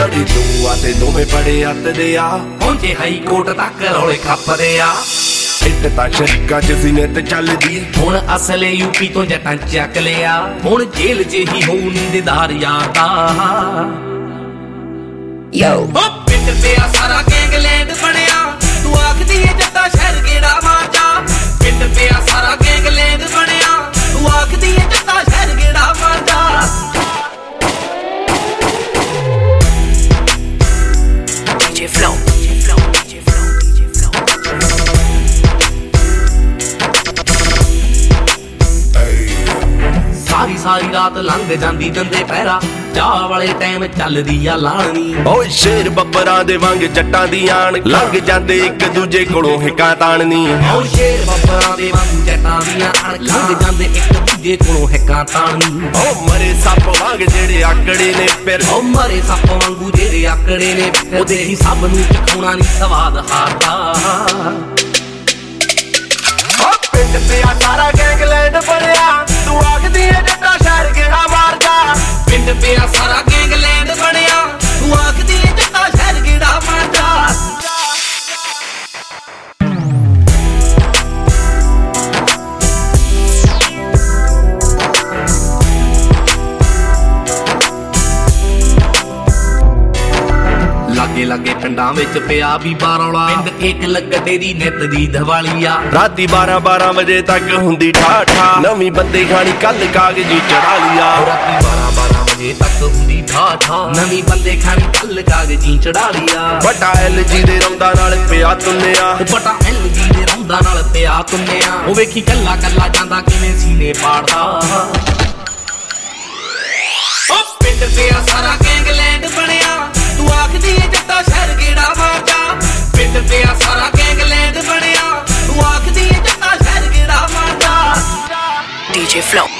ਲੜੀ ਤੂੰ ਆ ਤੇ ਦੋਵੇਂ ਬੜੇ ਅੱਤ ਦੇ ਆ। ਪਹੁੰਚੇ ਹਾਈ ਕੋਰਟ ਤੱਕ ਰੌਲੇ ਖੱਪਦੇ ਆ। ਇੱਟ ਤਾਂ ਸ਼ੱਕਾਂ ਚ ਸੀਨੇ ਤੇ ਚੱਲਦੀ ਹੁਣ ਅਸਲੇ ਯੂਪੀ ਤੋਂ ਜਟਾਂ ਚੱਕ ਲਿਆ। ਹੁਣ ਜੇਲ੍ਹ 'ਚ ਹੀ ਹੋਊ ਨੀਂਦਦਾਰ ਯਾਦਾ Yo. ਓ ਪਿੰਡ ਪਿਆ ਸਾਰਾ DJ Flow. ਸਾਰੀ ਸਾਰੀ ਰਾਤ ਲੰਘ ਜਾਂਦੀ ਦੰਦੇ ਪਹਿਰਾ ਚਾਹ ਵਾਲੇ ਟਾਈਮ ਚੱਲਦੀ ਆ ਲਾਣੀ ਓਏ ਸ਼ੇਰ ਬੱਬਰਾਂ ਦੇ ਵਾਂਗ ਜੱਟਾਂ ਦੀ ਆਣ। ਲੰਘ ਜਾਂਦੇ ਇੱਕ ਦੂਜੇ ਕੋਲੋਂ ਹਿੱਕਾਂ ਤਾਣਨੀ। ਓ ਸ਼ੇਰ ਬੱਬਰਾਂ ਦੇ ਵਾਂਗੂ ਜੱਟਾਂ ਦੀਆਂ ਅਣ ਲੰਘ ਜਾਂਦੇ ਇੱਕ ਦੂਜੇ ਕੋਲੋਂ ਹੈਕਾਂ ਤਾਣੀ ਓ ਮਰੇ ਸੱਪ ਵਾਂਗ ਜਿਹੜੇ ਆਕੜੇ ਨੇ ਫਿਰ। ਓ ਮਰੇ ਸੱਪ ਵਾਂਗੂ ਜਿਹੜੇ ਆਕੜੇ ਨੇ ਉਹਦੇ ਹੀ ਸਭ ਨੂੰ ਚਖਾਉਣਾ ਨਹੀਂ ਸਵਾਦ ਹਾਰਦਾ। ਪਿੰਡ ਪਿਆ ਸਾਰਾ ਗੈਂਗਲੈਂਡ ਬਣਿਆ। ਤੂੰ ਆਖਦੀ ਏ ਜੱਟਾ ਸ਼ਹਿਰ ਕਿਹੜਾ ਮਾਰਦਾ। ਪਿੰਡ ਪਿਆ ਸਾਰਾ ਲਾਗੇ ਲਾਗੇ ਪਿੰਡਾਂ ਵਿੱਚ ਪਿਆ ਵੀ ਬਾਰੌਲਾ ਪਿੰਡ ਇੱਕ ਲੱਗਦੇ ਦੀ ਨਿੱਤ ਦੀ ਦੀਵਾਲੀ ਆ। ਰਾਤੀ 12 12 ਵਜੇ ਤੱਕ ਹੁੰਦੀ ਠਾਠਾ। ਨਵੀਂ ਬੰਦੇ ਖਾਣੀ ਕੱਲ ਕਾਗਜ਼ੀ ਚੜਾ ਲਿਆ ਰਾਤੀ 12 12 ਵਜੇ ਤੱਕ ਹੁੰਦੀ ਠਾ ਠਾ ਨਵੀਂ ਬੰਦੇ ਖਾਣੀ ਕੱਲ ਕਾਗਜ਼ੀ ਚੜਾ ਲਿਆ ਵੱਡਾ ਐਲਜੀ ਦੇ ਰੌਂਦਾ ਨਾਲ ਪਿਆ ਤੁੰਨਿਆ। ਬਟਾ ਐਲਜੀ ਦੇ ਰੌਂਦਾ ਨਾਲ ਪਿਆ ਤੁੰਨਿਆ। ਉਹ ਵੇਖੀ ਕੱਲਾ ਕੱਲਾ ਜਾਂਦਾ ਕਿਵੇਂ ਸੀਨੇ ਪਾੜਦਾ। Flow.